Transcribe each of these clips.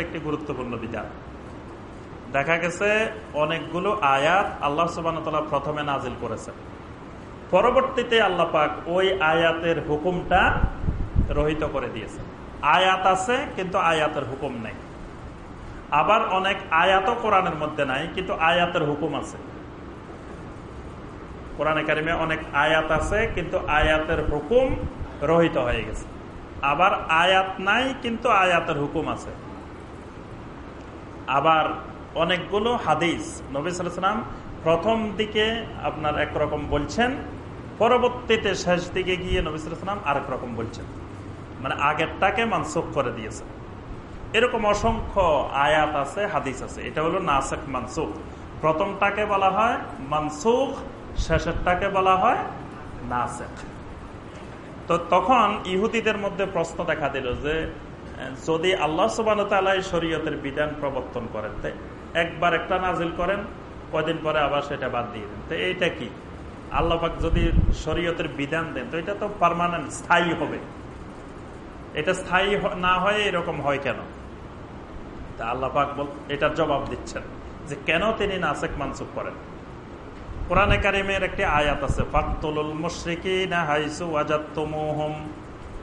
একটি গুরুত্বপূর্ণ বিধান। দেখা গেছে অনেকগুলো আয়াত আল্লাহ সুবাহতলা প্রথমে নাজিল করেছে পরবর্তীতে আল্লাহ পাক ওই আয়াতের হুকুমটা রহিত করে দিয়েছে আয়াত আছে, কিন্তু আয়াতের হুকুম নেই। আবার অনেক আয়াত কোরআনের মধ্যে নাই, কিন্তু আয়াতের হুকুম আছে। কোরআনে কারিমে অনেক আয়াত আছে, কিন্তু আয়াতের হুকুম রহিত হয়ে গেছে। আবার আয়াত নাই, কিন্তু আয়াতের হুকুম আছে। আবার অনেকগুলো হাদিস, নবী সালাম প্রথম দিকে আপনার একরকম বলছেন, পরবর্তীতে শেষ দিকে গিয়ে নবী সালাম আরেক রকম বলছেন। মানে আগেরটাকে মানসুখ করে দিয়েছে। এরকম অসংখ্য আয়াত আছে, হাদিস আছে। এটা হলো নাসেক মানসুখ। প্রথমটাকে বলা হয় মানসুখ, শেষেরটাকে বলা হয় নাসেক তো তখন ইহুদিদের মধ্যে প্রশ্ন দেখা দিল যে, যদি আল্লাহ সুবান শরীয়তের বিধান প্রবর্তন করেন, তো একবার একটা নাজিল করেন, কয়দিন পরে আবার সেটা বাদ দিয়ে দেন। তো এইটা কি? আল্লাহাক যদি শরীয়তের বিধান দেন, তো এটা তো পারমানেন্ট স্থায়ী হবে। এটা স্থায়ী না হয় এরকম হয় কেন? তা আল্লাহ এটার জবাব দিচ্ছেন যে কেন তিনি নাসেক মানসুক করেন? কোরআনে কারিমের একটি আয়াত আছে ফাকতুল মুশরিকি না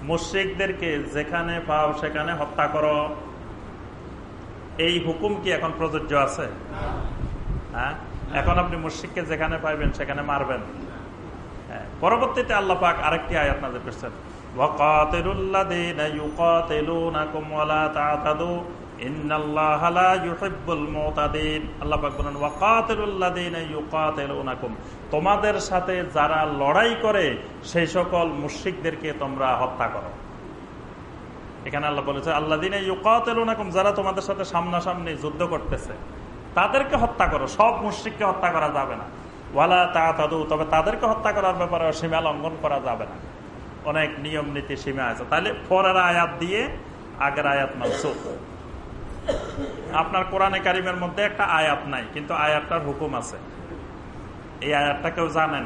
মুশ্রিকদেরকে যেখানে পাও সেখানে হত্যা কর। এই হুকুম কি এখন প্রযোজ্য আছে? হ্যাঁ? এখন আপনি মুশ্রিককে যেখানে পাইবেন সেখানে মারবেন। হ্যাঁ, পরবর্তীতে আল্লাপাক আরেকটি আয়াত নাজির করছেন তোমাদের সাথে যারা লড়াই করে, সেই সকল মুশ্রিকদেরকে তোমরা হত্যা করো। এখানে আল্লাহ বলেছে আল্লাহ দিন যারা তোমাদের সাথে সামনাসামনি যুদ্ধ করতেছে, তাদেরকে হত্যা করো। সব মুশ্রিককে হত্যা করা যাবে না। ওয়ালা তা তাদু তবে তাদেরকে হত্যা করার ব্যাপারে সীমা লঙ্ঘন করা যাবে না। অনেক নিয়ম নীতি সীমা আছে। তাহলে পরের আয়াত দিয়ে আগের আয়াত মানসুখ। আপনার কোরআনে কারিমের মধ্যে একটা আয়াত নাই, কিন্তু আয়াতটার হুকুম আছে। এই আয়াতটা কেউ জানেন?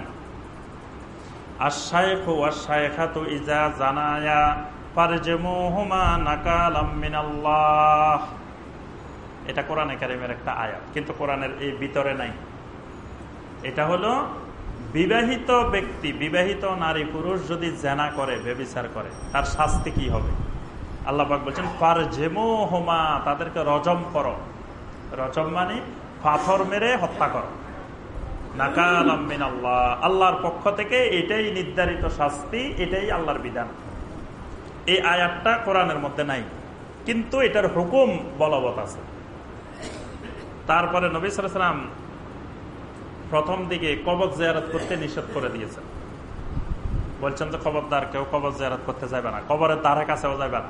এটা কোরআনে কারিমের একটা আয়াত, কিন্তু কোরআনের এই ভিতরে নাই। এটা হলো বিবাহিত ব্যক্তি, বিবাহিত নারী পুরুষ যদি জেনা করে বেবিচার করে, তার শাস্তি কি হবে? আল্লাহবাক বলছেন পার জেমো হোমা তাদেরকে রজম করো। রজম মানে পাথর মেরে হত্যা করো। নাকাল আল্লাহ আল্লাহর পক্ষ থেকে এটাই নির্ধারিত শাস্তি, এটাই আল্লাহর বিধান। এই আয়াতটা কোরআনের মধ্যে নাই, কিন্তু এটার হুকুম বলবৎ আছে। তারপরে নবী প্রথম দিকে কবজ জিয়ারত করতে নিষেধ করে দিয়েছেন। বলছেন যে, খবরদার, কেউ কবজ জিয়ারত করতে যাবে না। কবরের দ্বারে কাছেও যাবে না।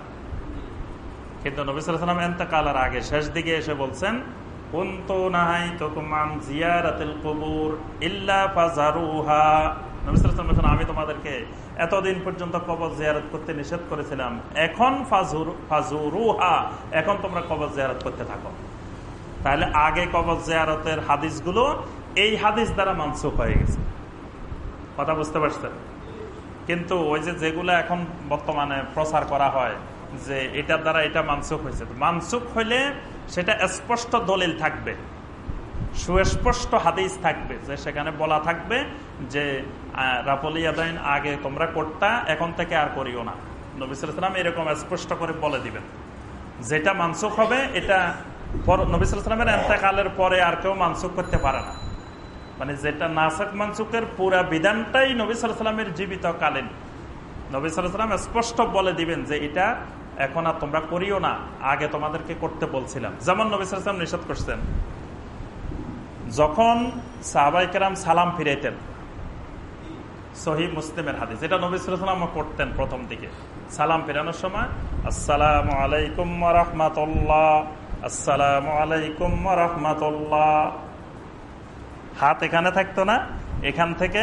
কিন্তু নবিসাম এন্তকালের আগে শেষ দিকে এসে বলছেন আমি তোমাদেরকে পর্যন্ত জিয়ারত করতে নিষেধ করেছিলাম। এখন এখন তোমরা জিয়ারত করতে থাকো। তাহলে আগে কবজ জিয়ারতের হাদিসগুলো এই হাদিস দ্বারা মানসুখ হয়ে গেছে। কথা বুঝতে পারছেন? কিন্তু ওই যে যেগুলো এখন বর্তমানে প্রচার করা হয় যে এটার দ্বারা এটা মানসুখ হয়েছে। মানসুখ হইলে সেটা স্পষ্ট দলিল থাকবে। সুস্পষ্ট হাদিস থাকবে যে সেখানে বলা থাকবে যে রাপলিয়াদাইন আগে তোমরা করতা, এখন থেকে আর করিও না। নবিসাম এরকম স্পষ্ট করে বলে দিবেন। যেটা মানসুখ হবে, এটা নবিসামের এন্তেকালের পরে আর কেউ মানসুখ করতে পারে না। মানে যেটা নাসক মানসুকের পুরা বিধানটাই নবী জীবিত কালীন নবী সাল্লাম স্পষ্ট বলে দিবেন যে এটা এখন আর তোমরা করিও না, আগে তোমাদেরকে করতে বলছিলাম। যেমন নবী সাল্লাম নিষেধ করছেন, যখন সাহাবাই কেরাম সালাম ফিরাইতেন সহি মুসলিমের হাদিস, এটা নবী সাল্লাম করতেন প্রথম দিকে। সালাম ফেরানোর সময়, আসসালাম আলাইকুম রহমতুল্লাহ, আসসালাম আলাইকুম রহমতুল্লাহ। হাত এখানে থাকতো না, এখান থেকে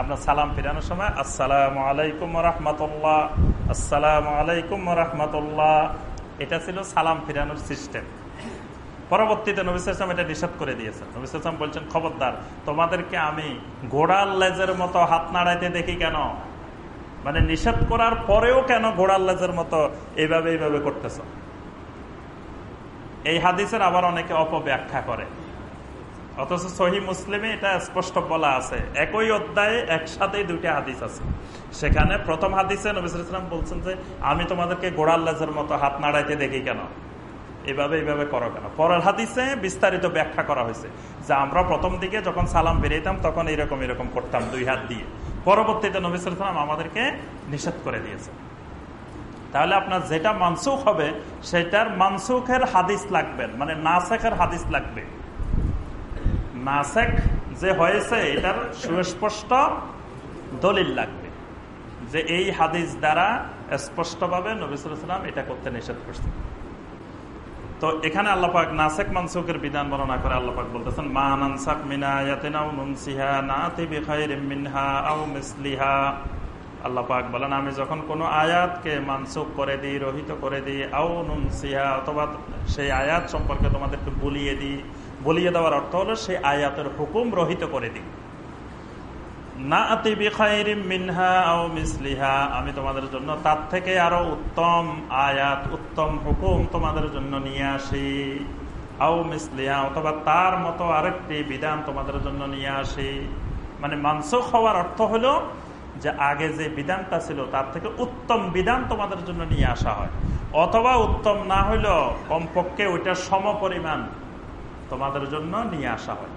আপনার সালাম ফিরানোর সময়, আসসালাম আলাইকুম রহমতুল্লাহ, আসসালাম আলাইকুম রহমতুল্লাহ। এটা ছিল সালাম ফিরানোর সিস্টেম। পরবর্তীতে নবিসাম এটা নিষেধ করে দিয়েছেন। নবিসাম বলছেন, খবরদার, তোমাদেরকে আমি ঘোড়ার লেজের মতো হাত নাড়াইতে দেখি কেন? মানে নিষেধ করার পরেও কেন ঘোড়ার লেজের মতো এইভাবে এইভাবে করতেছ? এই হাদিসের আবার অনেকে অপব্যাখ্যা করে। অথচ সহি মুসলিমে এটা স্পষ্ট বলা আছে। একই অধ্যায়ে একসাথেই দুইটা হাদিস আছে। সেখানে প্রথম হাদিসে নবিসাম বলছেন যে, আমি তোমাদেরকে গোড়াল লেজের মতো হাত নাড়াইতে দেখি কেন? এভাবে এইভাবে করো কেন? পরের হাদিসে বিস্তারিত ব্যাখ্যা করা হয়েছে যে, আমরা প্রথম দিকে যখন সালাম বেরিয়েতাম তখন এরকম এরকম করতাম দুই হাত দিয়ে। পরবর্তীতে নবিসাম আমাদেরকে নিষেধ করে দিয়েছে তাহলে আপনার যেটা মানসুখ হবে, সেটার মানসুখের হাদিস লাগবেন মানে নাসেখের হাদিস লাগবে। নাসেক যে হয়েছে, এটার সুস্পষ্ট দলিল লাগবে। যে এই হাদিস দ্বারা স্পষ্টভাবে নবিসাম এটা করতে নিষেধ করছে তো এখানে আল্লাপাক নাসেক মানসুকের বিধান বর্ণনা করে আল্লাপাক বলতেছেন মানানসাক মিনাহা মিনহা আল্লাপাক বলেন, আমি যখন কোনো আয়াতকে মানসুক করে দিই, রহিত করে দিই আউ নুনসিহা অথবা সেই আয়াত সম্পর্কে তোমাদেরকে বলিয়ে দিই বলিয়ে দেওয়ার অর্থ হলো সেই আয়াতের হুকুম রহিত করে দিই না মিনহা আও মিসলিহা, আমি তার উত্তম আয়াত, উত্তম হুকুম তোমাদের জন্য নিয়ে আসি। তার মতো আরেকটি বিধান তোমাদের জন্য নিয়ে আসি। মানে মানসুখ হওয়ার অর্থ হলো যে আগে যে বিধানটা ছিল, তার থেকে উত্তম বিধান তোমাদের জন্য নিয়ে আসা হয়। অথবা উত্তম না হইলেও কমপক্ষে ওইটার সম পরিমাণ তোমাদের জন্য নিয়ে আসা হয়।